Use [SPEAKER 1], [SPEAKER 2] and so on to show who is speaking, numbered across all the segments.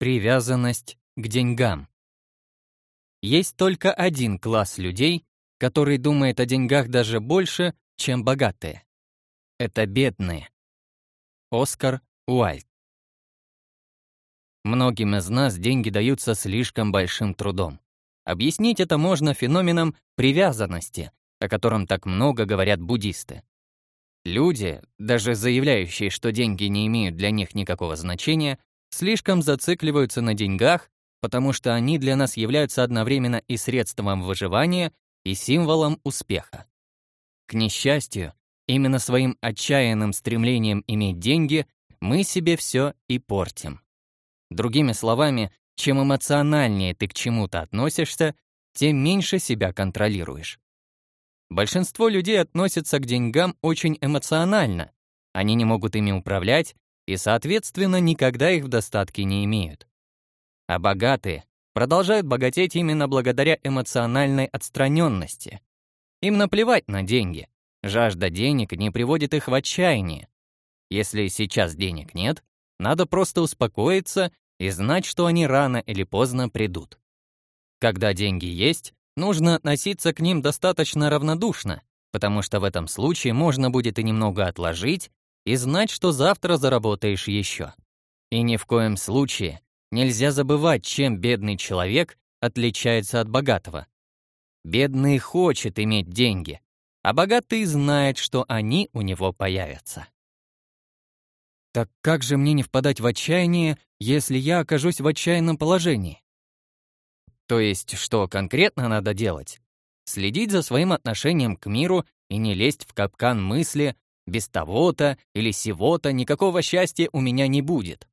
[SPEAKER 1] Привязанность к деньгам. Есть только один класс людей, который думает о деньгах даже больше, чем богатые. Это бедные. Оскар Уальд. Многим из нас деньги даются слишком большим трудом. Объяснить это можно феноменом привязанности, о котором так много говорят буддисты. Люди, даже заявляющие, что деньги не имеют для них никакого значения, слишком зацикливаются на деньгах, потому что они для нас являются одновременно и средством выживания, и символом успеха. К несчастью, именно своим отчаянным стремлением иметь деньги мы себе все и портим. Другими словами, чем эмоциональнее ты к чему-то относишься, тем меньше себя контролируешь. Большинство людей относятся к деньгам очень эмоционально. Они не могут ими управлять и, соответственно, никогда их в достатке не имеют. А богатые продолжают богатеть именно благодаря эмоциональной отстраненности. Им наплевать на деньги. Жажда денег не приводит их в отчаяние. Если сейчас денег нет, надо просто успокоиться и знать, что они рано или поздно придут. Когда деньги есть, нужно относиться к ним достаточно равнодушно, потому что в этом случае можно будет и немного отложить, и знать, что завтра заработаешь еще. И ни в коем случае нельзя забывать, чем бедный человек отличается от богатого. Бедный хочет иметь деньги, а богатый знает, что они у него появятся. Так как же мне не впадать в отчаяние, если я окажусь в отчаянном положении? То есть, что конкретно надо делать? Следить за своим отношением к миру и не лезть в капкан мысли, без того-то или сего-то никакого счастья у меня не будет.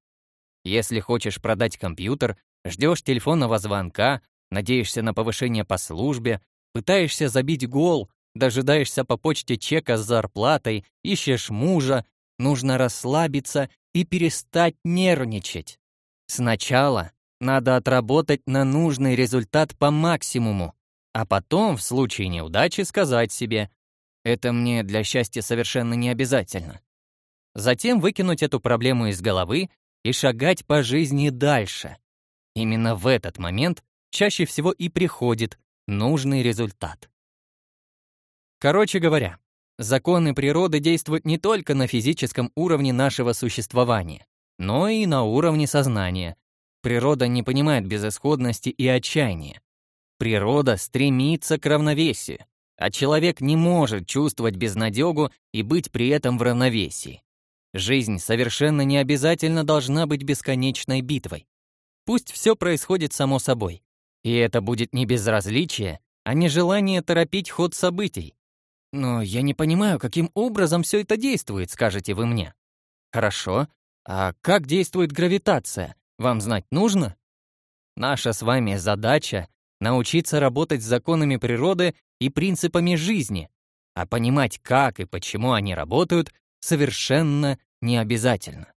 [SPEAKER 1] Если хочешь продать компьютер, ждешь телефонного звонка, надеешься на повышение по службе, пытаешься забить гол, дожидаешься по почте чека с зарплатой, ищешь мужа, нужно расслабиться и перестать нервничать. Сначала надо отработать на нужный результат по максимуму, а потом, в случае неудачи, сказать себе это мне для счастья совершенно не обязательно. Затем выкинуть эту проблему из головы и шагать по жизни дальше. Именно в этот момент чаще всего и приходит нужный результат. Короче говоря, законы природы действуют не только на физическом уровне нашего существования, но и на уровне сознания. Природа не понимает безысходности и отчаяния. Природа стремится к равновесию а человек не может чувствовать безнадегу и быть при этом в равновесии. Жизнь совершенно не обязательно должна быть бесконечной битвой. Пусть все происходит само собой. И это будет не безразличие, а не желание торопить ход событий. Но я не понимаю, каким образом все это действует, скажете вы мне. Хорошо. А как действует гравитация? Вам знать нужно? Наша с вами задача научиться работать с законами природы и принципами жизни, а понимать, как и почему они работают, совершенно не обязательно.